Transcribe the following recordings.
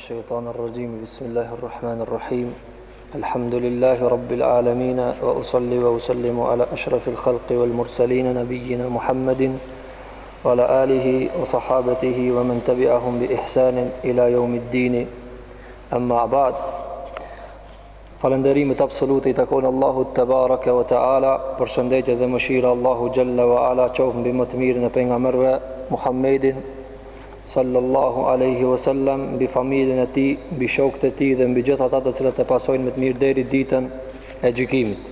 الشيطان الرجيم بسم الله الرحمن الرحيم الحمد لله رب العالمين وأصلي وأسلم على أشرف الخلق والمرسلين نبينا محمد وعلى آله وصحابته ومن تبعهم بإحسان إلى يوم الدين أما بعد Falënderimet absolute i takojnë Allahut tebareke ve teala, përshëndetje dhe mëshira e Allahut xhalla ve ala qoftë mbi më të mirin e pejgamberëve Muhammedin sallallahu alaihi wasallam, mbi familjen e tij, mbi shokët e tij dhe mbi gjithë ata të cilët e pasojnë me të mirë deri ditën e gjykimit.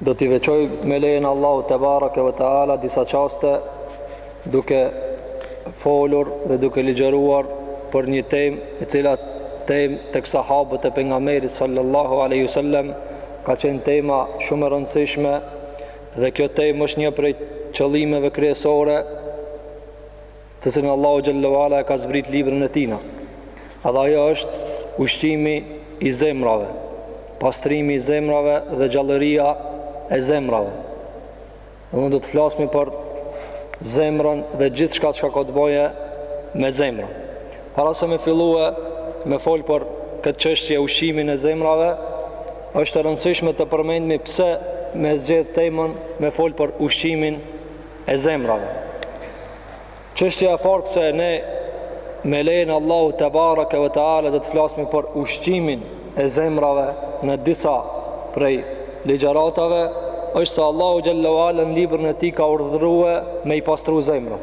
Do t'i veçoj me lejen e Allahut tebareke ve teala disa çaste duke folur dhe duke ligjëruar për një temë e cila temë tek sahabët e pejgamberit sallallahu alaihi wasallam ka qenë tema shumë e rëndësishme dhe kjo temë është një prej qëllimeve kryesore të cilën Allahu xhalla ve ala e ka zbrit librin e tina. Edhe ajo është ushqimi i zemrave, pastrimi i zemrave dhe gjallëria e zemrave. Dhe do të flasmi për zemrën dhe gjithçka që ka të boje me zemrën. Para se me fillue me folë për këtë qështje ushqimin e zemrave, është e rëndësishme të përmendmi pse me zgjedh temën me folë për ushqimin e zemrave. Çështja e parë se ne me lejen e Allahut tebareke ve teala do të flasmi për ushqimin e zemrave në disa prej ligjëratave, është se Allahu xhalla ve ala në librin e tij ka urdhërue me i pastru zemrat.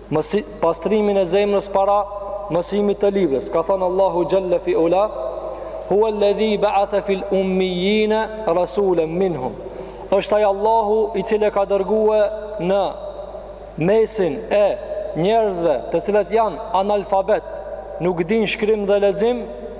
Mësi, pastrimin e zemrës para mësimit të libres, ka thënë Allahu xhelle fi ula, Hua ledhi ba'atha fil ummijina rasulen minhum. është ai Allahu i cili ka dërgue në mesin e njerëzve të cilët janë analfabet, nuk din shkrim dhe lexim,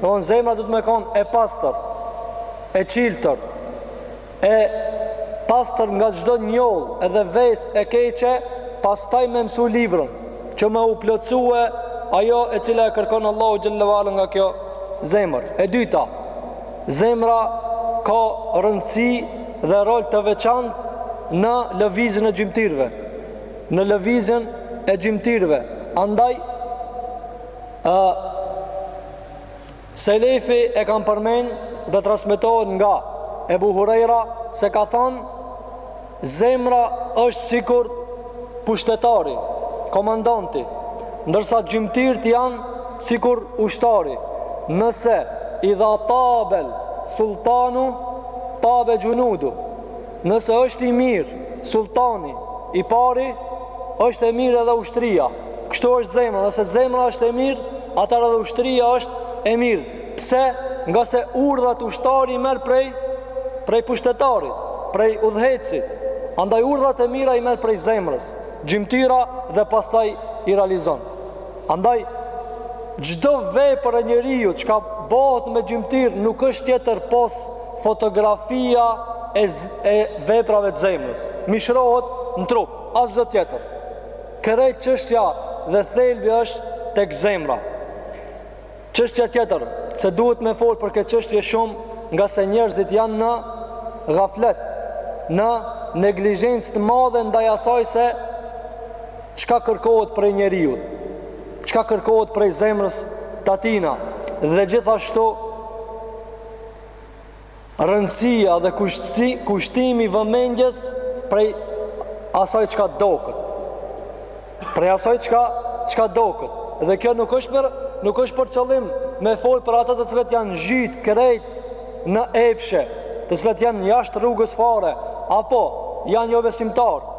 Domthon zemra duhet me kon e pastër, e çiltër, e pastër nga çdo njoll edhe vese e keqe, pastaj me mësu librën, që me u plotësue ajo e cila e kërkon Allahu xhalla ve ala nga kjo zemër. E dyta, zemra ka rëndësi dhe rol të veçantë në lëvizjen e gjymtyrëve. Në lëvizjen e gjymtyrëve. Andaj Ë Selefi e kanë përmend dhe transmetohet nga Ebu Hurajra se ka thënë zemra është sikur pushtetari, komandanti, ndërsa gjymtyrët janë sikur ushtari. Nëse idha tabel sultanu tabe xhunudu. Nëse është i mirë sulltani i pari, është e mirë edhe ushtria. Kështu është zemra, nëse zemra është e mirë, atëherë edhe ushtria është e mirë. Pse? Ngase urdhrat ushtari i merr prej prej pushtetarit, prej udhëheqësit. Andaj urdhrat e mira i merr prej zemrës, gjymtyra dhe pastaj i realizon. Andaj, çdo vepër e njeriut çka bohet me gjymtyrë nuk është tjetër pos fotografia e, e veprave të zemrës. Mishrohet në trup, asgjo tjetër. Krejt çështja dhe thelbi është tek zemra. Çështja tjetër, se duhet me folë për këtë çështje shumë, ngase njerëzit janë në gaflet, në neglizhencë të madhe ndaj asaj se çka kërkohet prej njeriut, çka kërkohet prej zemrës t'atina dhe gjithashtu Rëndësia dhe kushtimi i vëmendjes prej asaj çka doket. Prej asaj çka çka doket. Dhe kjo nuk është për nuk është për qëllim me fol për ata të cilët janë zhyt krejt në epshe, të cilët janë jashtë rrugës fare apo janë jobesimtarë.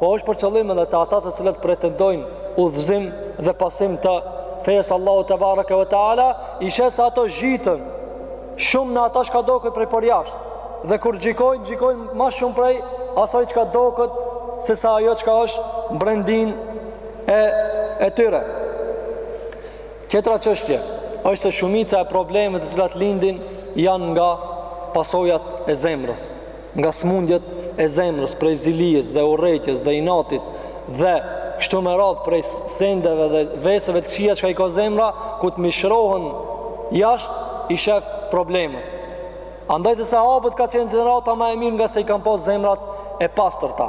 Po është për qëllim edhe te ata të cilët pretendojnë udhëzim dhe pasim të fesë Allahut tebareke ve teala, i sheh se ata zhyten Shumë në ata çka doket prej përjashta dhe kur gjykojnë, gjykojnë ma shumë prej asaj çka doket sesa ajo çka është n'brendinë e, e tyre. Tjetra çështje është se shumica e problemeve të cilat lindin janë nga pasojat e zemrës. nga sëmundjet e zemrës prej zilisë dhe urrejtjes dhe inatit dhe kështu me radhë prej sendeve dhe veseve të këqija çka i ka zemra kur të mishrohen jashtë i shef problemet andaj te sahabët ka qenë gjenerata ma e mirë ngase i kanë pas zemrat e pastërta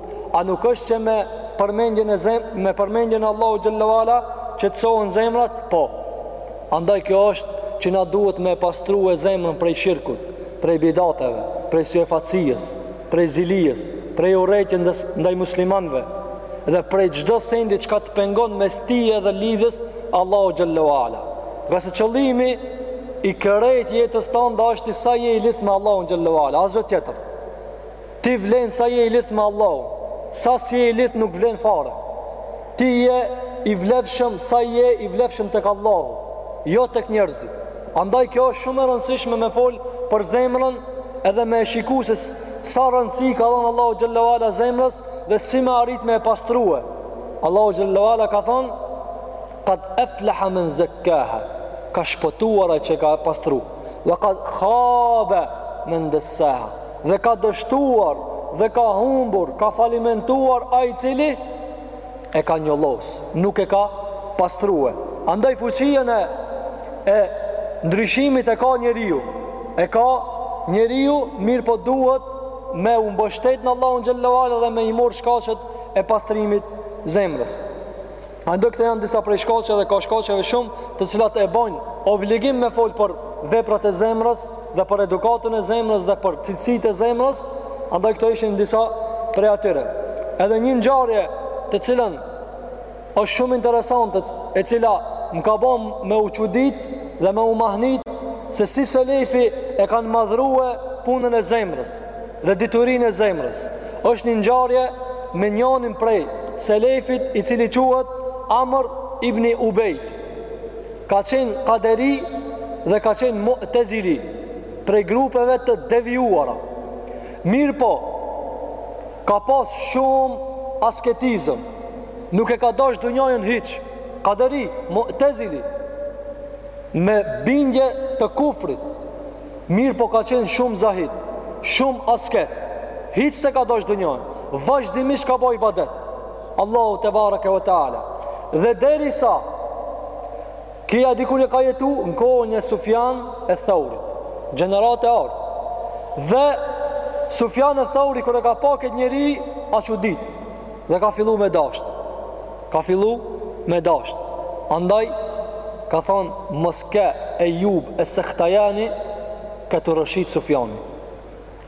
A nuk është që me përmendjen e zem, me përmendjen e Allahut xhel-le ue ala qetësohen zemrat? Po. Andaj kjo është që na duhet me e pastrue zemrën prej shirkut, prej bidateve, prej syfacijes, prej zilisë, prej urrejtjes ndaj muslimanëve dhe prej çdo sendi çka të pengon mes teje dhe lidhjes Allahu xhel-le ue ala. Ngase qëllimi i krejt jetës tande asht sa je i lidht me Allahun xhel-le ue ala, asgjë tjetër. Ti vlen sa je i lidht me Allahun. Sa s'je i lidht nuk vlen fare. Ti je i vlefshëm sa je i vlefshëm tek Allahu, jo tek njerëzit. Andaj kjo është shumë e rëndësishme me fol për zemrën edhe me e shiku se sa rëndësi ka dhon Allahu xhel-le ue ala zemrës dhe si me arrit me e pastrue. Allahu xhel-le ue ala ka thon Qad aflaha men zakkaha Ka shpëtuar ai që e ka pastru Wa qad khaba men dassaha Dhe ka dështuar dhe ka humbur, ka falimentuar ai i cili e ka njollos, nuk e ka pastrue. Andaj fuqinë e e ndryshimit e ka njeriu. E ka njeriu, mirëpo duhet me u mbështet në Allahun xhallahu ala dhe me i marr shkaqet e pastrimit zemrës. Andaj këto janë disa prej shkaqeve dhe ka shkaqeve shumë, të cilat e bojnë obligim me fol për veprat e zemrës dhe për edukatën e zemrës dhe për cilësitë e zemrës, andaj këto ishin disa prej atyre. Edhe një ngjarje të cilën është shumë interesante, e cila më ka bo me u çudit dhe me u mahnit se si selefi e kanë madhrue punën e zemrës. dhe diturinë e zemrës. Është një ngjarje me njanin prej selefit i cili quhet Amr ibn Ubejd. Ka qenë Qaderi dhe ka qenë Mu'tazili prej grupeve të devijuara. Mirëpo, ka pas shumë asketizëm. Nuk e ka dash dunjanë hiç. Qaderi, Mu'tazili me bindje të kufrit. Mirëpo ka qenë shumë zahid Shumë asket Hiç s'e ka dash dunjanë Vazhdimisht ka ba ibadet Allahut tebareke ve teala Dhe derisa ky dikur e ka jetu në kohën e Sufjan eth-Theurit. Gjeneratë e artë. Dhe Sufjan eth-Theuri kur e ka pa këtë njeri, a çudit. Dhe ka fillu me dashtë. ka fillu me dashtë andaj ka thanë mos të ke Ejub es-Sehtijani kish rrëshqit Sufjani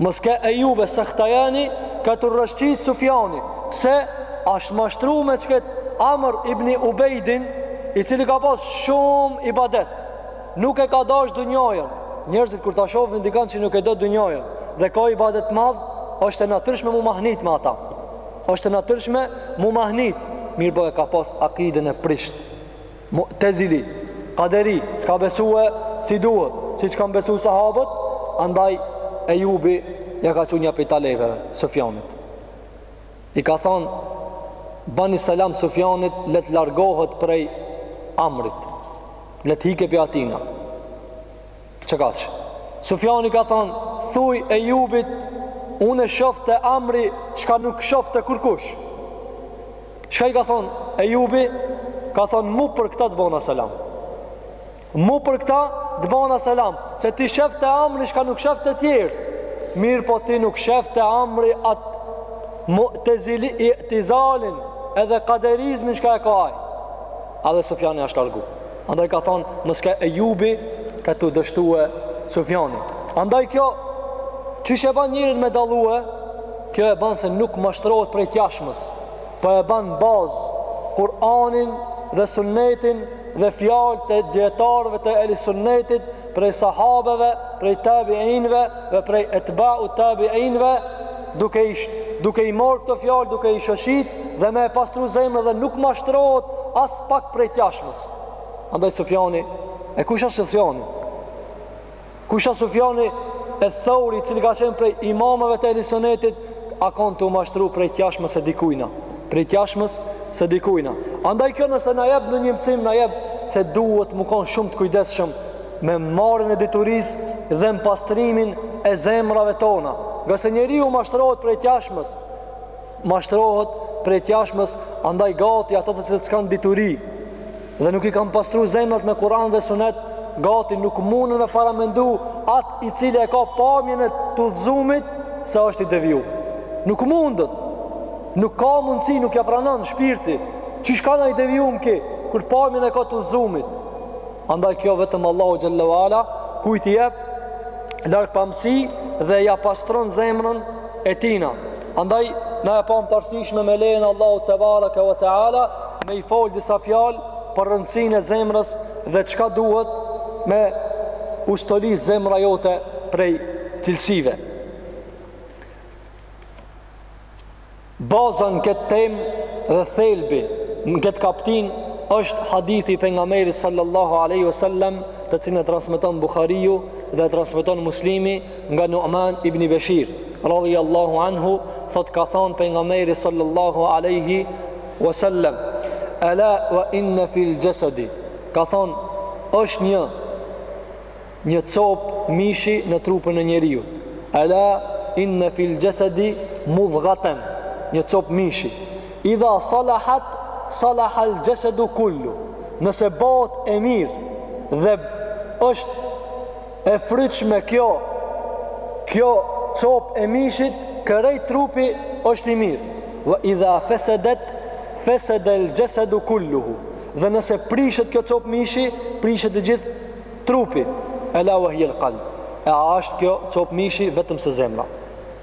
mos të ke Ejub es-Sehtijani kish rrëshqit sufjani pse ashtë mashtru me qet Amr ibni Ubejdin i cili ka pas shumë ibadet nuk e ka dash dunjanë njerëzit kur ta shofin dikan që nuk e do dunjanë dhe ka ibadet madh është e natyrshme m'u mahnit me ata Është e natyrshme m'u mahnit, mirëpo e ka pas akiden e prishtë. Mutezili, kaderi, s'ka besue si duhet, siç kanë besu sahabët, andaj Ejubi ia ka çu nja prej talebeve, Sufjanit. I ka thonë, bani selam Sufjanit, le t'largohet prej Amrit, le t'hikë prej atina. Qe kaq. Sufjani ka thon, thuj Ejubit, unë e shof te Amri, çka nuk shof te kurkush. Çka i ka thon, Ejubi, ka thon, mu për këta t'bona selam. Mu për këta t'bona selam, se ti shef te Amri, çka nuk shof te tjerë. Mirëpo ti nuk shef te Amri atë mutezili, itizalin edhe kaderizmin çka e ka aj. Edhe Sufjani ashtë largu. Andaj ka thonë, mëske Ejubi, këtu dështue Sufjani. Andaj kjo, qysh e ban njerin me dallue, kjo e ban se nuk mashtrohet prej t'jashmes, po e ban bazë, Kur'anin dhe sunnetin dhe fjalët e dijetarëve të ehli sunnetit prej sahabeve, prej tabiinëve dhe prej etba'u tabiinëve, duke, duke i marr këto fjalë, duke i shoshit dhe me e pastru zemrën dhe nuk mashtrohet aspak prej t'jashmes. Andaj Sufjani, e kush është Sufjani? Kush është Sufjan eth-Theuri, i cili ka qenë prej imamëve të Ehli Sunnetit, a kon tu u mashtru prej t'jashmes së dikujna prej t'jashmes së dikujna andaj kjo nëse na jep ndonjë mësim na jep se duhet me konë shumë të kujdesshëm në marrjen e diturisë dhe në pastrimin e zemrave tona ngase njeriu mashtrohet prej t'jashmes mashtrohet prej t'jashmes andaj gati ata të cilët s'kanë dituri Dhe nuk i kanë pastru zemrat me Kur'an dhe Sunet, gati nuk mundën me paramendu atë i cili e ka pamjen e t'udhëzumit se është i devijum. Nuk mundët. Nuk ka mundësi, nuk ja pranon shpirti. Qysh kanë i devijum ky, kur pamjen e ka t'udhëzumit. Andaj kjo vetëm Allahu xhel-le ue ala kujt i jep largpamësi dhe ja pastron zemrën e tina. Andaj na e pamë të arsyshme me lejen Allahut tebareke ue teala me i folë disa fjalë për rëndësinë e zemrës dhe çka duhet me u stoli zemra jote prej cilësive. Baza në këtë temë dhe thelbi në këtë kaptinë është hadithi i Pejgamberit sallallahu aleyhi ve sellem të cilin e transmiton Bukhariu dhe e transmiton Muslimi Nga Nu'man ibn Bashir, radhiyallahu anhu, thotë ka thënë pejgamberi sallallahu alaihi wasallam, "Ala wa inna fil jasadi" Ka thënë, është një cop mishi në trupin e njeriut. Ala inna fil jasadi mudghatan, një cop mishi. Idha salahat salaha al jasadu kullu. Nëse bëhet e mirë dhe është E frytshme kjo Kjo cop e mishit Krejt trupi është i mirë Ve idha fesedet Fesedel xhesedu kulluhu Dhe nëse prishet kjo cop mishi Prishet i gjithë trupi Ela ve hijel kalb E a është kjo cop mishi vetëm se zemra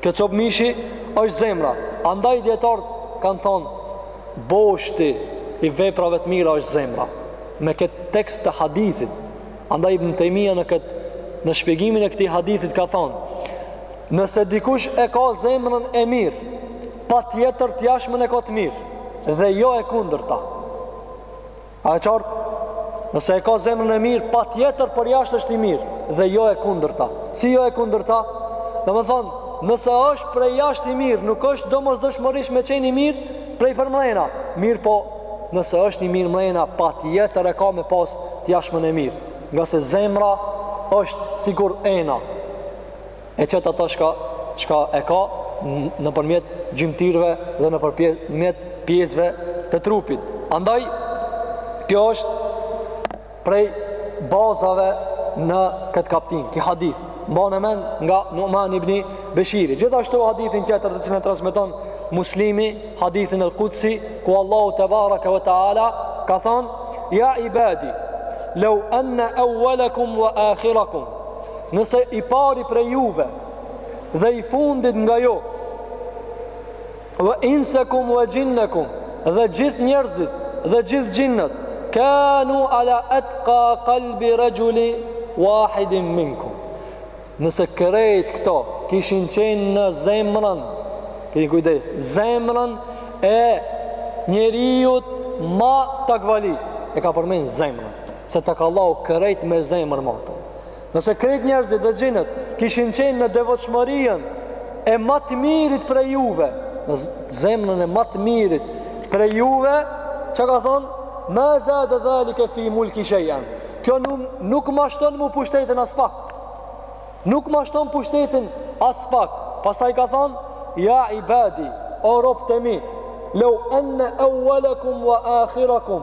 Kjo cop mishi është zemra Andaj dijetarët kanë thonë Boshti i veprave të mira është zemra Me këtë tekst të hadithit Andaj Ibn Tejmija në këtë në shpjegimin e këtij hadithit ka thonë: Nëse dikush e ka zemrën e mirë, patjetër të jashtmen e ka të mirë, dhe jo e kundërta. A e qartë? Nëse e ka zemrën e mirë, patjetër përjashtë është i mirë, dhe jo e kundërta. Si jo e kundërta? Domethonë, nëse është prej jashtë i mirë, nuk është domosdoshmërisht me qenë i mirë, Prej përmrena, mirëpo nëse është i mirë mrena, patjetër e ka me pas t'jashtmen e mirë, ngase zemra është sikur ena, e qet ata shka, shka e ka nëpërmjet gjymtyrëve dhe nëpërmjet pjesëve të trupit. Andaj, kjo është prej bazave në këtë kaptin, ky hadith. Mbane mend nga Numan ibn Beshiri. Gjithashtu hadithin tjetër të cilin e transmeton Muslimi, hadithin el-kudsi, ku Allahu tebareke ve teala, ka thonë, ja ibadi, leu enne euuelekum ve akhirakum, nëse i pari prej juve dhe i fundit nga ju, Wa insakum wa jinnakum dhe gjithë njerëzit dhe gjithë xhinnët kanu ala atqa qalbi rajuli wahidin minkum. Nëse krejt këto kishin qenë në zemrën, keni kujdes, zemrën e njeriut ma takvali, e ka përmen zemrën, se tek Allahu krejt me zemër maten. Nëse krejt njerëzit dhe xhinët kishin qenë në devotshmërinë e ma të mirit prej juve, në zemrën e ma të mirit prej juve, çka ka thon? Ma zada dhalika fi mulki shay'an. Kjo nuk nuk ma shton mu pushtetin aspak. Nuk ma shton pushtetin aspak. Pastaj ka thon: Ya ibadi, o robt e mi, law anna awwalakum wa akhirakum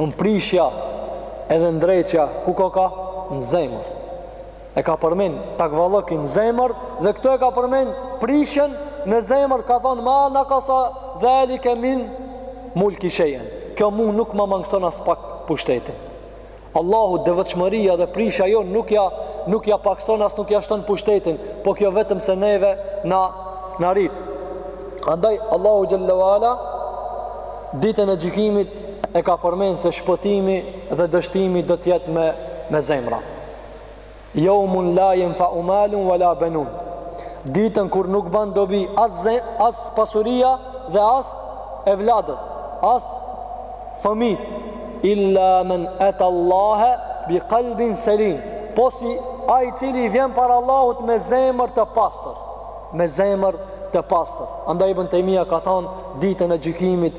Unë prishja edhe ndreqja ku koka? Në zemër. E ka përmen takvallëkin në zemër dhe këtu e ka përmen prishjen në zemër ka thonë ma nekasa dhalike min mulki shejen. Kjo mu nuk ma mangëson aspak pushtetin. Allahu devotshmëria dhe prishja jo nuk ja, nuk ja pakëson as nuk ja shton pushtetin, po kjo vetëm se neve na, na rrit. Andaj, Allahu xhel-le ve ala, ditën e gjykimit, e ka përmenë se shpëtimi dhe dështimi do t'jetë me, me zemra. Jeume la jenfeu malun wa la benun. Ditën kur nuk ban dobi as, zem, as pasuria dhe as evladët, as fëmijt. Illa men eta Allahe bi kalbin selim. Pos ai i cili vjen para Allahut me zemër të pastër. Me zemër të pastër. Andaj Ibn Tejmije ka thonë ditën e gjykimit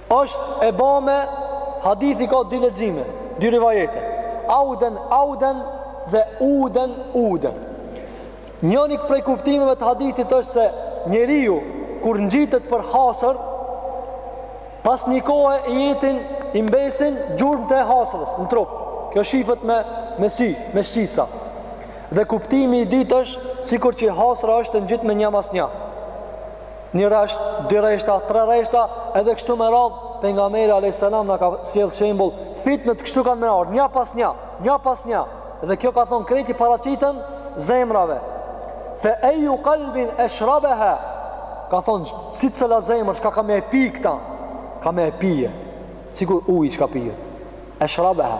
Është e bame Hadithi ka dy lexime, dy rivajete. Auden auden dhe uden uden. Njëri prej kuptimeve të hadithit është se njeriu kur ngjitet për hasër pas një kohe i jetin i mbesin gjurmë të hasrës në trup. Kjo shifet me me sy, me shqisa. Dhe kuptimi i dytë është sikur që hasra është e ngjitme një mas një. një rresht, dy rreshta, tre rreshta, edhe kështu me radhë, pejgamberi alayhis salam na ka sjell shembull, fitnet kështu kanë me ardh, një pas një, një pas një. Dhe kjo ka thon krejt i paraqiten zemrave. Fe ayu qalbin ashrabaha. Ka thon secila zemër çka ka me e pi këta, ka me e pi. Sikur uji çka pihet. Ashrabaha.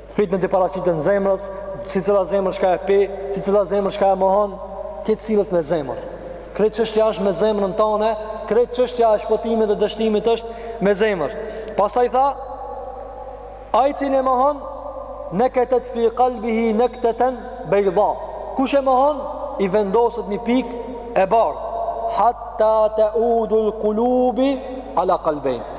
Fitnet i paraqiten zemrës, secila zemër çka e pi, secila zemër çka e mohon, krejt sillet me zemër. Krejt çështja është me zemrën tonë, krejt çështja e shpëtimit dhe dështimit është me zemër. Pastaj tha, ai i cili e mohon, nuketet fi kalbihi nuktetun bejda. Kush e mohon, i vendoset një pikë e bardhë. Hatta teudul kulubi ala kalbejn.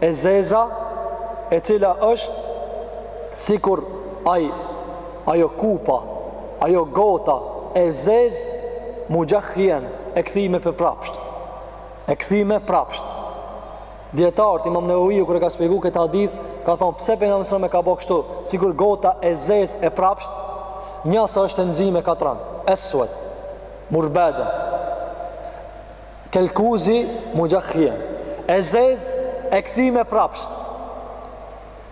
e zeza e cila është sikur ai ajo kupa ajo gota e zez muxhahien e kthyme për prapsht e kthyme prapsht dijetarët imam Neveviu kur e ka shpjegu këtë hadith ka thonë pse pejgamberi alejhi selam e ka bo kështu sikur gota e zez e prapsht nja se është e nxime katran eswed murbaden Kelkuzi muxhahien E zez e kthyme prapsht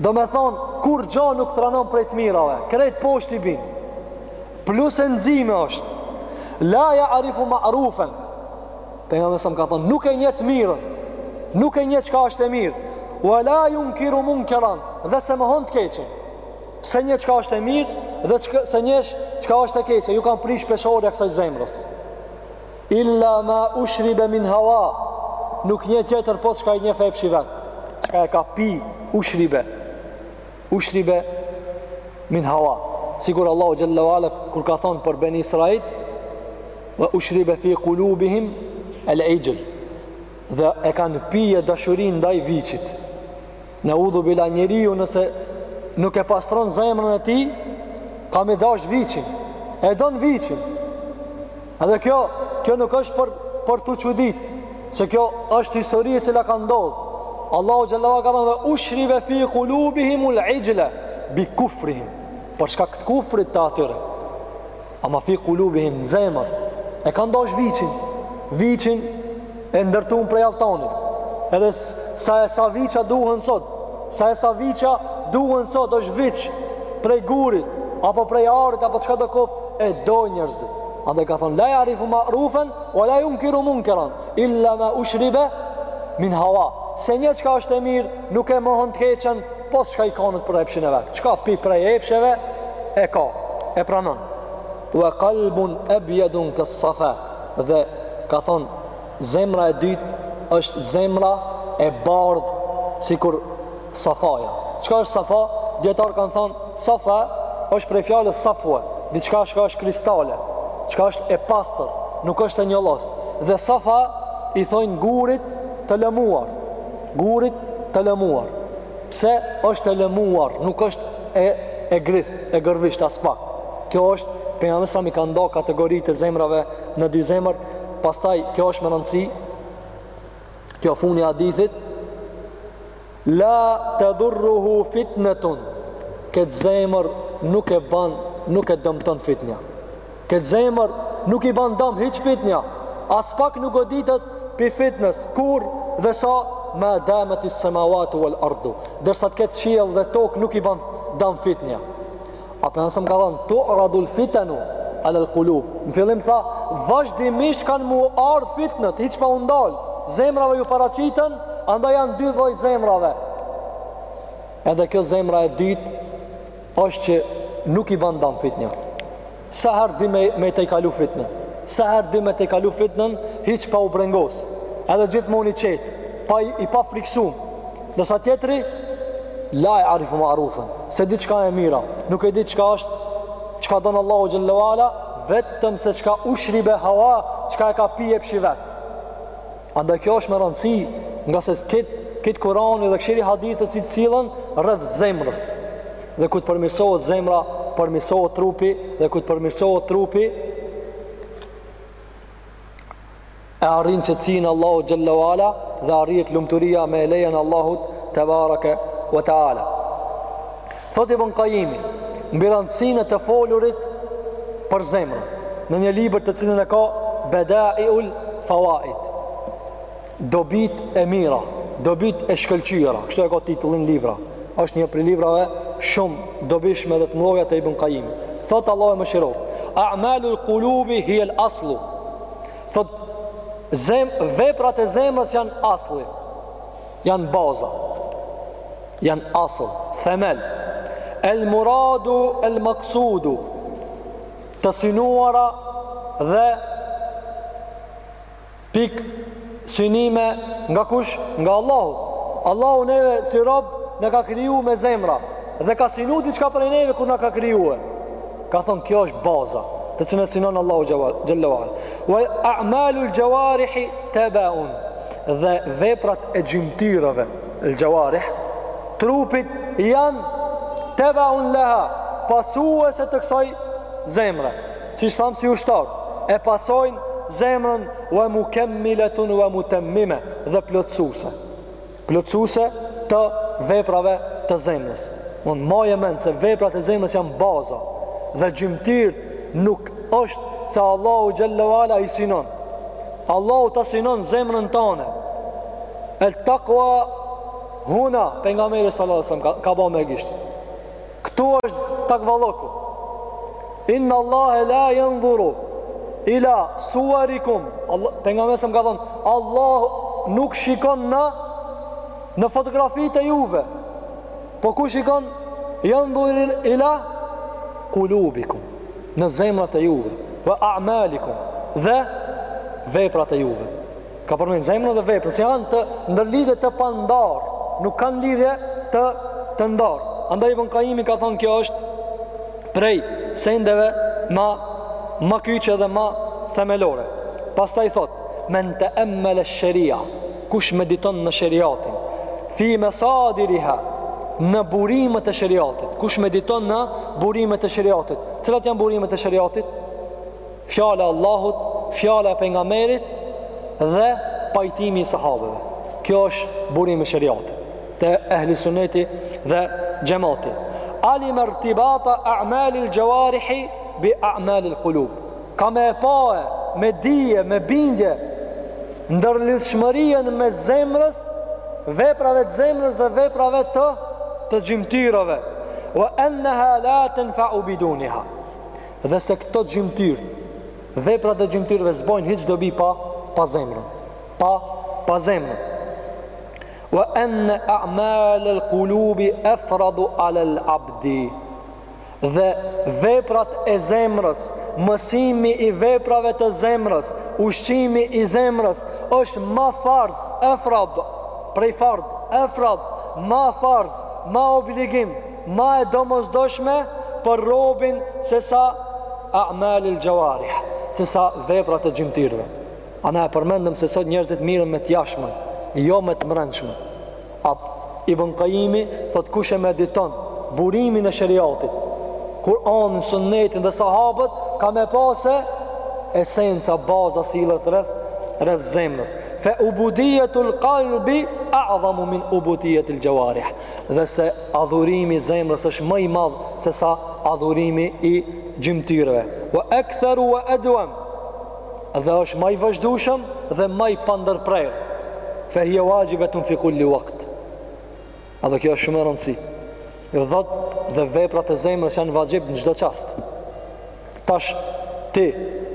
Domethonë Kurgja nuk pranon prej të mirave Krejt posht i bin Plus e nxime është La jarifu marufen Pejgamberi alejhi selam ka thonë Nuk e njeh të mirën Nuk e njeh çka është e mirë Wa la junkiru munkeran Dhe s'e mohon të keqen S'e njeh çka është e mirë Dhe çka, s'e njeh çka është e keqe Ju ka prish peshorja kësaj zemrës Illa ma ushribe min hawa Nuk njeh tjetër pos çka i njef epshi vet Çka e ka pi ushribe Ushribe min hawa Sikur Allahu Xhelle wa Ala Kur ka thonë për Beni Israil Wa ushribe fi kulubihim El Ixhl Dhe e kanë pi e dashurin ndaj viçit Neudhubilah njeriu nëse nuk e pastron zemrën e tij, ka me dash viçin. E don viçin. Edhe kjo, kjo nuk është për, për t'u çudit, se kjo është histori e cila ka ndodhë. Allahu Xhelle wa Ala ka thënë, ushribe fi kulubihim ul ixhle, bi kufrihim, për shkak të kufrit të atyre. Ama fi kulubihim në zemër E kanë dash viçin Viçin e ndërtuar prej altanit Edhe sa e sa viça duhen sot Sa e sa viça duhen sot është viç Prej gurit Apo prej arit Apo çkado koft E do njerëzit Andaj ka thonë La jarifu marufen wa la junkiru munkeran Illa ma ushribe Min hawa S'e njeh çka është e mirë Nuk e mohon të keqen Pos çka i kanet për epshin e vet? Çka pi prej epsheve e ka, e pranon. Wa qalbun abyadun kas-safa. Dhe ka thon zemra e dytë është zemra e bardhë sikur safaja. Çka është safa? Dijetarë kan thon safa është prej fjalës safwa, diçka që është kristale, çka është e pastër, nuk është e njollos. Dhe safa i thojnë gurit të lëmuar. Gurit të lëmuar. Pse është e lëmuar, nuk është e e grith, e gërvisht as pak. Kjo është pejgamberi alejhi selam i ka nda kategoritë e zemrave në dy zemër, pastaj kjo është me rëndësi. Kjo funi e hadithit la tadurruhu fitnatun. Këtë zemër nuk e ban, nuk e dëmton fitnja. Këtë zemër nuk i ban dam hiç fitnja, as pak nuk goditet pi fitnës, kurr derisa ma damat as-samawati wal-ardu. Derisa të ketë qiell dhe tokë nuk i ban dam fitnja. A pejgamberi alejhi selam ka thonë, turadul fitenu, alel kulub. Në fillim tha, vazhdimisht kanë m'u ardhë fitnet, hiç pa u ndalë, zemrave ju paraqiten, andaj janë dy lloj zemrave. Edhe kjo zemra e dytë, është që nuk i ban dam fitnja sa herë di me, me tejkalu fitnë sa herë di me tejkalu fitnën hiç pa u brengos edhe gjithmonë i qetë pa i, i pafriksum ndërsa tjetri la jarifu marufen s'e di çka e mira nuk e di çka është çka don Allahu Xhelle wa Ala vetëm se çka ushribe hawa çka e ka pi epshi vetë Andaj kjo është me rëndësi ngase krejt Kurani dhe krejt hadithet sillen rreth zemrës. Dhe kur të përmirësohet zemra, përmirësohet trupi dhe kur të përmirësohet trupi e arrin qetësinë Allahu xhelle ve ala dhe arrihet lumturia me lejen e Allahut tebarake ve teala. Thotë Ibn Qayimi, mbi rëndësinë e të folurit për zemrën, në një libër të cilin e ka Bedaiul Fawaid. Dobit e mira, dobit e shkëlqyera, kështu e ka titullin libra. Është një prej librave shumë dobishme dhe të mdhoja të Ibn Qayimi. Thotë Allahu e mëshiroft, "A'malul qulubi hiya al-aslu." Thotë zem, veprat e zemrës janë asli. Janë baza, janë asl, themel. El muradu, el maksudu, të synuara dhe pikësynime nga kush? Nga Allahu. Allahu neve si rob na ka kriju me zemra dhe ka synu diçka prej neve kur na ka krijue. Ka thonë kjo është baza të cilën synon Allahu xhelle ve ala. Wa a'malul jawarihi tabaun. dhe veprat e gjymtyrëve, al-jawarih, trupit janë tebaun laha, pasuese të kësaj zemre, siç thamë si ushtarët, e pasojnë zemrën wa mukemmilatun wa mutammima dhe plotësuese. Plotësuese të veprave të zemrës. Unë mbaj mend se veprat e zemrës janë baza dhe gjymtyrët nuk është se Allahu xhelle ve ala i synon. Allahu ta synon zemrën tane El takua Huna Pejgamberi sallallahu alejhi ve sel-lem Ka, ka ba me gisht Këtu është takvallëku Inna Allahe la jendhuru Ila suarikum Allah, Pejgamberi alejhi selam ka thonë Allah nuk shikon në Në fotografit e juve Po ku shikon Jendhuru ila Kulubikum në zemrat e juve wa a'malikum dhe veprat e juve ka përmend zemrën dhe veprën se janë të ndërlidhme të pandarë nuk kanë lidhje të të ndarë andaj ibn Kaimi ka thonë kjo është prej sendeve ma ma kyçe dhe ma themelore pastaj thot men teemmele sheria Kush mediton në sheriatin Fi mesadiriha Në burimet e sheriatit Kush mediton në burimet e sheriatit Cilat janë burimet e sheriatit? Fjala e Allahut Fjala e pejgamberit Dhe pajtimi i sahabeve Kjo është burimi i sheriatit Të ehli suneti dhe xhemati Alime irtibata a'malil xhewarihi Bi a'malil kulub Ka me e pa, me dije, me bindje, ndërlidhshmërinë mes zemrës, veprave të zemrës dhe veprave të gjymtyrëve. Wa annaha la tanfa'u biduniha. Dhe se këto gjymtyrë, veprat e gjymtyrëve s'bojnë hiç dobi pa pa zemrën. Pa pa zemrën. Wa an a'mal al-qulubi afradu 'ala al-'abdi. Dhe veprat e zemrës, mësimi i veprave të zemrës, ushqimi i zemrës është ma farz, efrad, prej fard, efrad, ma farz, ma obligim, ma e domosdoshme për robin se sa a'malil jawarih, se sa veprat e gjymtyrëve. A ne e përmendëm se sot njerëzit mirën me të jashme, jo me të mrendshme. A Ibn Qayimi thotë kush e mediton burimin e sheriatit, Kur'anin, Sunnetin dhe sahabët, ka me pa se esenca baza sillet rreth zemrës. Fa ubudiyatul qalbi a'zamu min ubudiyatil jawarih. Dhe se adhurimi i zemrës është ma i madh se sa adhurimi i gjymtyrëve. Wa aktharu wa adwam. dhe është ma i vazhdueshëm dhe ma i pandërprerë. Fa hiya wajibatun fi kulli waqt. Edhe kjo është shumë me rëndësi. Jo, thotë dhe veprat e zemrës janë vajib në çdo çast. Tash ti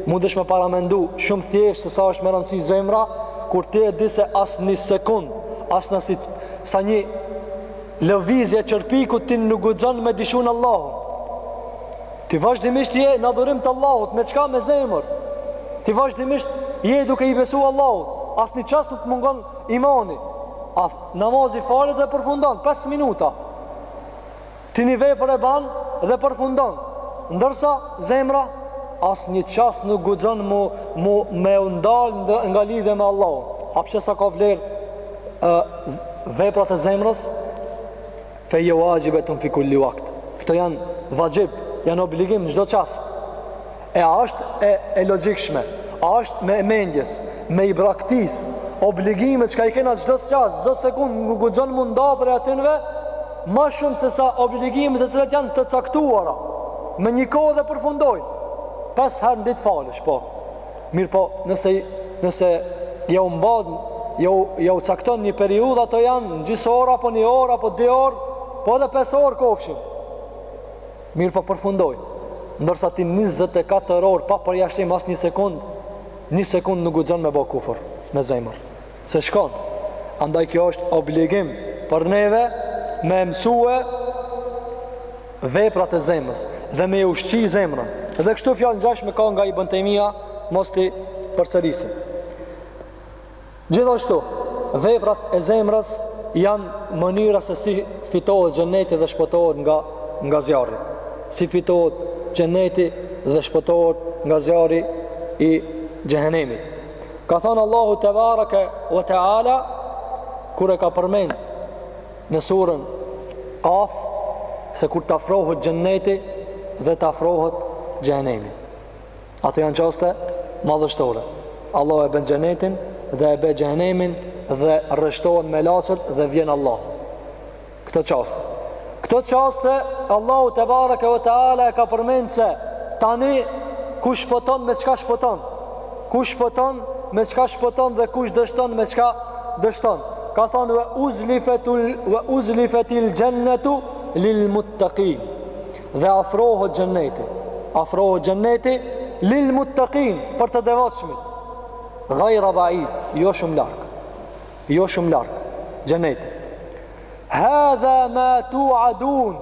mundesh me paramendu shumë thjesht se sa është me rëndësi zemra kur ti e di se as një sekund, as hiç sa një lëvizje çerpiku ti nuk guxon me dyshu n'Allahun. Ti vazhdimisht je në adhurim të Allahut, me çka me zemër. Ti vazhdimisht je duke i besu Allahut. Asnjë çast nuk mungon imani. A namazi falet dhe përfundon 5 minuta. Ti një vepër e ban dhe përfundon. Ndërsa zemra asnjë çast nuk guxon mu, mu me u ndal nga lidhja me Allahun. A po e sheh sa kanë vlerë veprat e zemrës? Feje uajibetun fi kulli uakt. Këto janë vajib, janë obligim në çdo çast. E a është e, e logjikshme? A është e mendjes, me i braktis, obligimet çka i kena çdo çast, çdo sekund nuk guxon m'u nda prej atynve, ma shumë se sa obligimet të cilat janë të caktuara, me një kohë dhe përfundojnë. Pesë herë në ditë falësh, po. Mirëpo, nëse nëse ja u mbledh, ja u ja u cakton një periudhë, ato janë një gjysë orë apo një orë apo dy orë, po edhe pesë orë kofshin. Mirëpo përfundojnë. Ndërsa ti 24 orë pa përjashtim as një sekund, një sekund nuk guxon me bo kufër me zemër. se shkon. Andaj kjo është obligim për neve me mësue veprat e zemrës dhe me ushqi zemrën. Dhe kështu fjalë ngjashme ka nga Ibn Tejmija mos t'i përsërisim. Gjithashtu, veprat e zemrës janë mënyra se si fitohet xheneti dhe shpëtohet nga nga zjarri. Si fitohet xheneti dhe shpëtohet nga zjarri i xhehenemit. Ka thënë Allahu te bareke ve teala kur e ka përmend në surën Qaf se kur të afrohet xhenneti dhe të afrohet xhehenemi. Ato janë çaste madhështore. Allahu e bjen xhenetin dhe e bjen xhehenemin dhe rreshtohen melaqet dhe vjen Allahu. Këto çaste. Këto çaste Allahu te bareke ve teala e ka përmend se tani kush shpëton me çka shpëton. Kush shpëton me çka shpëton dhe kush dështon me çka dështon. Ka thënë ve uzlifetul ve uzlifetil jannatu lil muttaqin. Dhe afrohet xheneti. Afrohet xheneti lil muttaqin për të devotshmit. Ghayra ba'id, jo shumë larg. jo shumë larg xheneti hadha ma tu'adun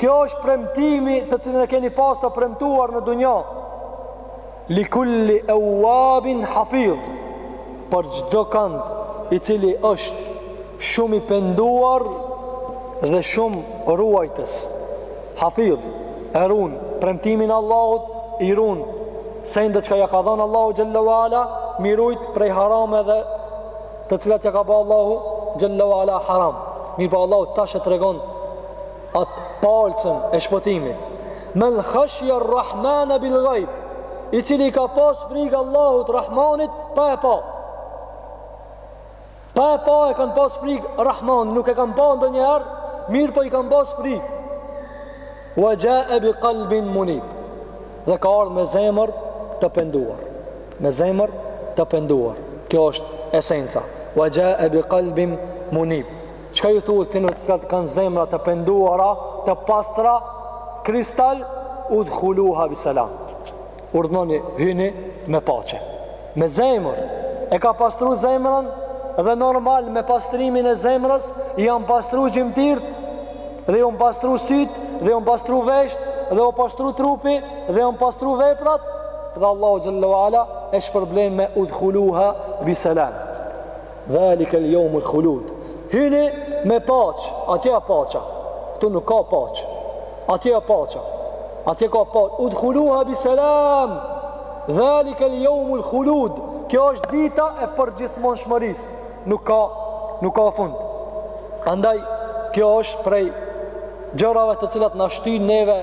kjo është premtimi të cilin e keni pas të premtuar në dunja li kulli awabin hafiz për çdo kand i cili është shumë i penduar dhe shumë ruajtës Hafidh, e run, premtimin e Allahut, i run sendet çka ja ka dhënë Allahu Gjelle wa Ala, me u rujt prej harameve të cilat ja ka ba Allahu Gjelle wa Ala haram. Mirëpo po Allahu tash e tregon atë palcën e shpëtimit. Men khashja rrahman e bilgajb, i cili i ka pas frikë Allahut Rahmanit pa e pa. Pa e pa e kanë pas frikë Rahmanin, nuk e kanë pa ndonjëherë, mirëpo i kanë pas frikë. Wa gja e bi kalbin munib, dhe ka ardh me zemër të penduar. Me zemër të penduar. Kjo është esenca. Wa gja e bi kalbin munib. Çka ju thuhet këtyne të cilët kanë zemra të penduara, të pastra, kristal, udhuluha bi salam. urdhënoni hyni me paqe. Me zemër, e ka pastru zemrën dhe normal me pastrimin e zemrës, janë pastru gjymtyrt dhe janë pastru syt dhe janë pastru vesht dhe u pastru trupi dhe janë pastru veprat dhe Allahu Gjallu Ala e shpërblen me udhuluha biselam. Dhalika al-yawm al-khulud. Hyni me paqë, atje është paqja. Këtu nuk ka paqë. Atje është paqja. Atje ka paqë. Udkhuluha bi salam. Dhalika al-yawm al-khulud. Kjo është dita e përgjithmonshmërisë. Nuk ka nuk ka fund. Andaj kjo është prej gjërave të cilat na shtyjnë neve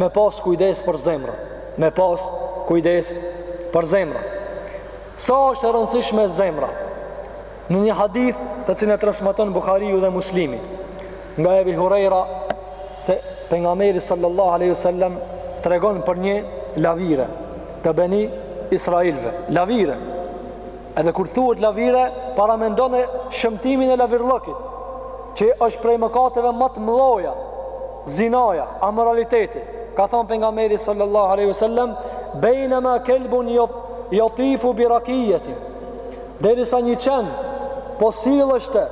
me pas kujdes për zemrën, me pas kujdes për zemrën. Sa është e rëndësishme zemra? Në një hadith të cilin e transmeton Buhariu dhe Muslimi, nga Ebi Huraira se pejgamberi sallallahu alaihi wasallam tregon për një lavire të beni Israilve. Lavire. Edhe kur thuhet lavire, paramendone shëmtimin e lavirllokit, që është prej mëkateve më të mëdha. Zinaja, amoraliteti, ka thënë pejgamberi sallallahu alaihi wasallam, "Bainama kalbun yatifu bi rakiyyatin" Derisa një qen po sillështe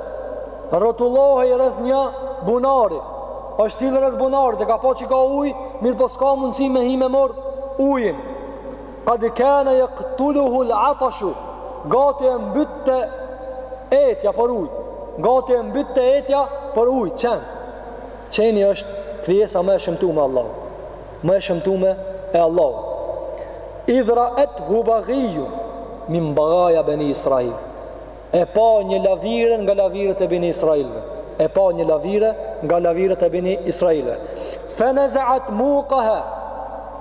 rrotullohej rreth një bunari, është sillë rreth bunarit, e ka pa që ka ujë, mirëpo s'ka mundësi me hi me mor ujin. Qad kada yaqtuluhu al-'atashu. Gati e mbytte etja për ujë. Gati e mbytte etja për ujë, qen. Qeni është krijesa më e shëmtume e Allahut. Më e shëmtume e Allahut. Idh raathu bagiyun min bagaya bani Israil. E pa një lavire nga laviret e beni Israilve. E pa një lavire nga laviret e beni Israilve. Fenezaat muqaha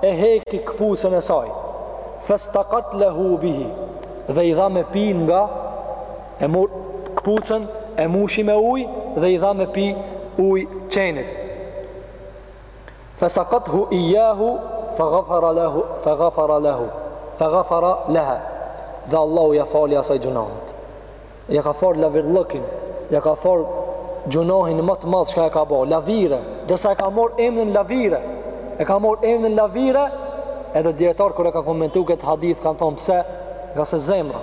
e heki këpucën e saj. Festakat lehu bihi dhe i dha me pi nga E mor këpucën, e mushi me ujë dhe i dha me pi ujë qenit. Fasaqathu iyyahu faghufira lahu faghufira lahu faghufira laha. Dhe Allahu ja fali asaj gjunahët. Ja ka fal lavirllokin, ja ka fal gjunahin më të madh çka e ka bo, lavire, derisa e ka mor emnin lavire. E ka mor emnin lavire, edhe dijetarët kur e kanë komentu këtë hadith kanë thonë pse, ngase zemra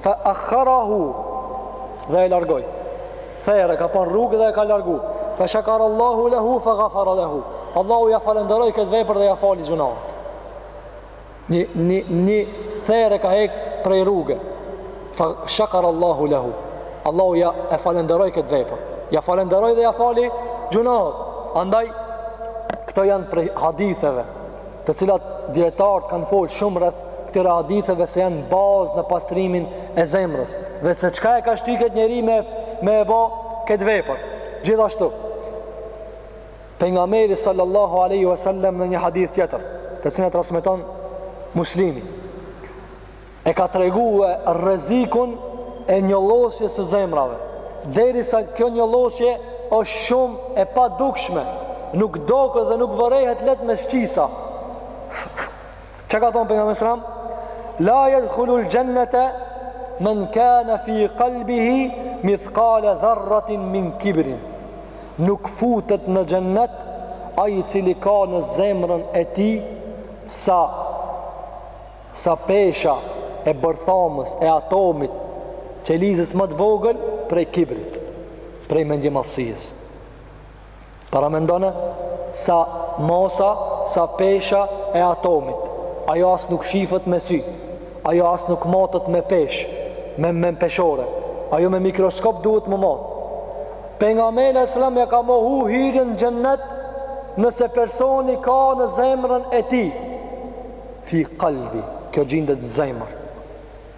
Fa akhkharahu dhe e largoi. Therrë ka pa n'rrugë dhe e ka largu. Fa shakara Allahu lehu fa ghafara lehu. Allahu ja falënderoi këtë vepër dhe ja fali gjunahet. Një, një, një therrë ka hek prej rruge. Fa shakara Allahu lehu. Allahu ja falënderoi këtë vepër. Ja falënderoi dhe ja fali gjunahet. Andaj, këto janë prej haditheve. të cilat dijetarët kanë fol shumë rreth këtyre haditheve se janë bazë në pastrimin e zemrës dhe se çka e ka shty këtë njeri me me e bo këtë vepër. Gjithashtu pejgamberi sallallahu alaihi wasallam në një hadith tjetër, të cilin e transmeton Muslimi, e ka tregu rrezikun e njollosjes së zemrave, derisa kjo njollosje është shumë e padukshme, nuk doket dhe nuk vërehet let me shqisa. Çka ka thënë pejgamberi sallallahu alajhi wasallam? La yadkhulul jannata man kana fi qalbihi mithqala dharratin min kibrin. Nuk futet në xhennet ai i cili ka në zemrën e tij sa Sa pesha e bërthamës e atomit qelizës ma të vogël prej kibrit, prej mendjemadhësies. Paramendone sa masa, sa pesha e atomit. Ajo as nuk shifet me sy. Ajo as nuk matet me pesh, me, me peshore. Ajo me mikroskop duhet me matë. Pejgamberi alejhi selam ja ka mohu hyrjen n'xhennet nëse personi ka në zemrën e tij Fi qalbi, kjo gjindet në zemër.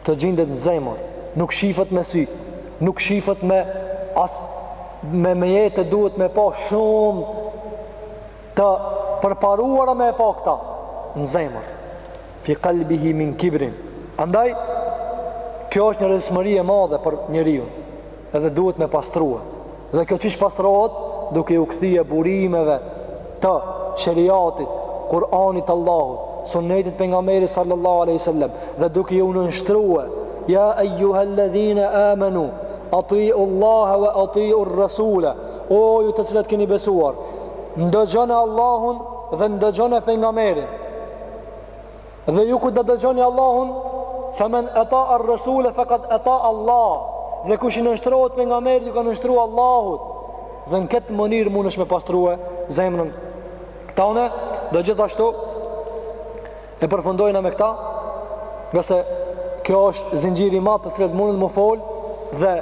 Kjo gjindet në zemër, nuk shifet me sy, nuk shifet me as me mjete duhet me pas shumë të përparuara me e pa këta në zemër. Fi qalbihi min kibrin. Andaj kjo është një rrezikshmëri e madhe për njeriun. edhe duhet me pastrue dhe kjo qysh pastrohet duke ju kthye burimeve të sheriatit Kur'anit t'Allahut sunnetit pejgamberit sallallahu aleyhi wasallam dhe duke ju nënshtrua ja ejjuhelledhine amenu atiu Allah ve atiur Rasule o ju të cilët keni besuar ndëgjone Allahun dhe ndëgjone pejgamberin Dhe ju kur ta dëgjoni Allahun, faman ata ar-rasul faqad ata Allah. Dhe kush i nënshtrohet pejgamberit, ju ka nënshtruar Allahut. Dhe në këtë mënyrë mundesh me pastrue zemrën tane, dhe gjithashtu e përfundojna me këta, ngase kjo është zinxhir i madh në të cilin mundna me fol dhe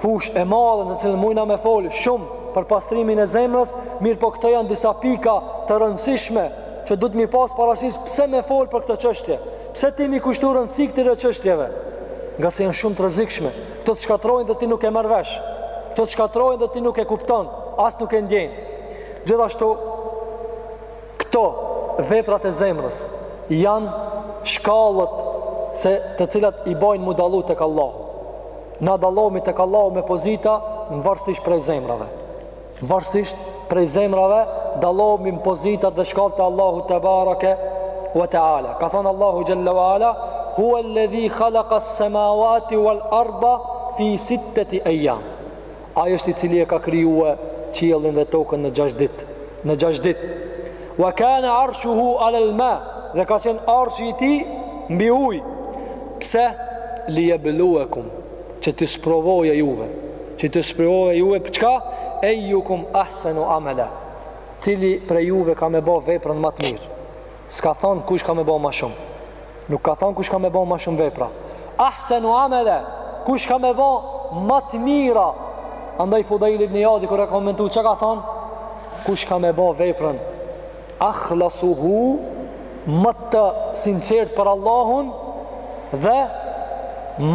fushë e madhe në të cilën mujna me fol shumë për pastrimin e zemrës, mirëpo këto janë disa pika të rëndësishme që duhet m'i pas parasysh pse me fol për këtë çështje. Pse ti m'i kushtu rëndësi këtyre çështjeve? Ngase janë shumë të rrezikshme. Këto të shkatrojnë dhe ti nuk e merr vesh. Këto të shkatrojnë dhe ti nuk e kupton, as nuk e ndjen. Gjithashtu këto veprat e zemrës janë shkallët se të cilat i bajnë m'u dallu tek Allahu. Na dallomi tek Allahu me pozita në varësi prej zemrave. Varësisht prej zemrave dallohemi në pozitat dhe shkallët te Allahu tebareke ve teala. Ka thanë Allahu xhelle ve ala, "Huwa alladhi khalaqa as-samawati wal arda fi sittati ayyam." Ai është i cili e ka krijuar qiellin dhe tokën në 6 ditë. Në 6 ditë. Wa kana 'arshuhu 'ala al-ma. Dhe ka qenë arshi i tij mbi ujë. Pse? Li yabluwakum që t'ju sprovojë juve, që t'ju sprovojë juve për çka? Ejukum ahsanu amala. Cili prej juve ka me bo veprën ma të mirë? S'ka than kush ka me ba ma shumë. Nuk ka than kush ka me ba ma shumë vepra. Ahsanu amala. Kush ka me ba ma të mira? Andaj Fudail ibn Iyadi kur e komentoi ça ka than? Kush ka me ba veprën Ahlasuhu, ma të sinqertë për Allahun dhe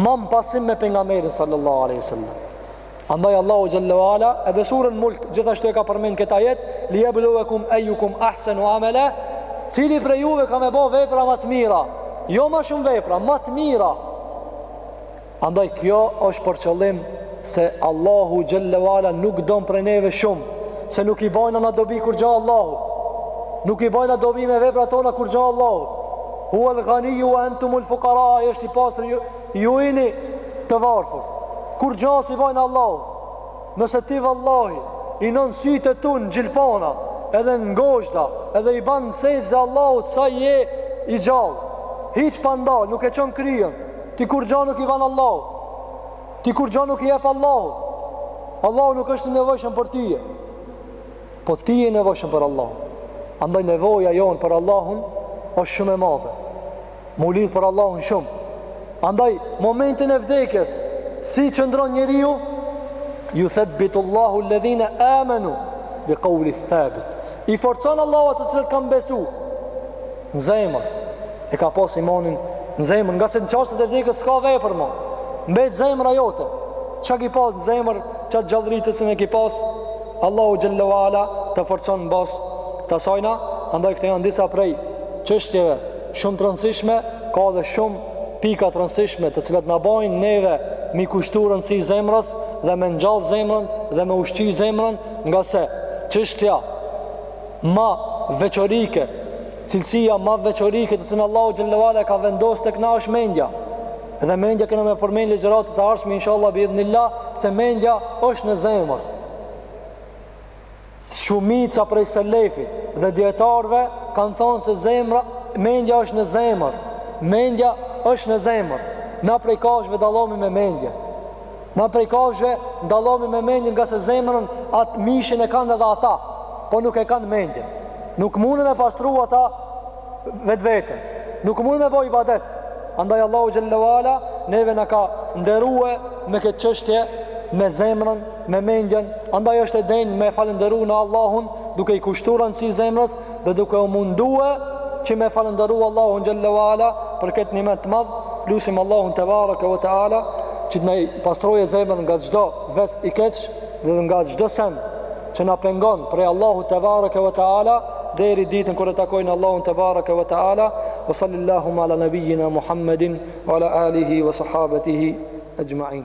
ma n'pasim me pejgamberin sallallahu aleyhi sallam. Andaj Allahu xhelle ve ala edhe n'suren Mulk gjithashtu e ka përmend këtë ajet, li yabluwakum ejukum ahsenu amela, cili prej juve ka me bo vepra ma të mira, jo ma shumë vepra, ma të mira. Andaj kjo është për qëllim se Allahu xhelle ve ala nuk don prej neve shumë, se nuk i bajna na dobi kurgja Allahut. Nuk i bajna dobi me veprat tona kurgja Allahut. Huvel ganiju ve entumul fukara Ai është i pasur, ju jeni të varfur Kurgja s'i bajna Allahut Nëse ti vallahi I non sytë e tu në gjilpona Edhe në n'gozhda Edhe i ban në sexhde Allahut Sa je i gjallë Hiç pa ndalë nuk e çon kryen Ti kurgjo nuk i ban Allahut Ti kurgjo nuk i jep Allahut Allahu nuk është i nevojshëm për tyje Po ti je i nevojshëm për Allahun Andaj nevoja jonë për Allahun është shumë e madhe Mu lidhë për Allahun shumë Andaj momentin e vdekjes Si qëndron njeriu Juthebbitu Allahu ledhine amenu Bi kauli thabit I forcon Allahu ata të cilët kanë besu N'zemër E ka pas imanin N'zemër Ngase në çastet e vdekjes S'ka vepër mo Mbet zemëra jote Ça ki pas n'zemër Çat' gjallëri të zemrës ki pas Allahu xhelle ve ala Të forcon në bas Të sajna Andaj këto janë disa prej çështjeve Shumë të rëndësishme Ka edhe shumë Pika të rëndësishme Të cilat na bajnë neve M'i kushtu rëndësi zemrës Dhe me ngjall zemrën Dhe me ushqy zemrën Ngase çështja ma veçorike, cilësia ma veçorike të cilën Allahu xhelle ve ala e ka vendos tek na është mendja. Edhe mendja kena me përmend n'ligjëratat e ardhshme inshallah bi idhnillah se mendja është në zemër. Shumica prej selefit dhe dietarëve kanë thonë se zemra mendja është në zemër. Mendja është në zemër. Na prej kafshëve dallomi me mendje. Na prej kafshëve ndallohemi me mendjen ngase zemrën atë mishin e kanë edhe ata, po nuk e kanë mendjen. Nuk munden me pastru ata vetveten. Nuk munden me bo ibadet. Andaj Allahu Xhelle ve Ala neve na ka nderue me këtë çështje me zemrën, me mendjen. Andaj është e denjë me falënderu na Allahun duke i kushtu rëndësi zemrës dhe duke u mundue që me falënderu Allahun Xhelle ve Ala për këtë nimet të madh, lusim Allahun Tebareke ve Teala, që të na i pastrojë zemrën nga çdo ves i keq dhe nga çdo sen që na pengon prej Allahut Tebareke ve Teala, deri ditën kur e takojmë Allahun Tebareke ve Teala, wa sallillahumme ala nabijina Muhammedin, wa ala alihi wa sahabatihi exhmain.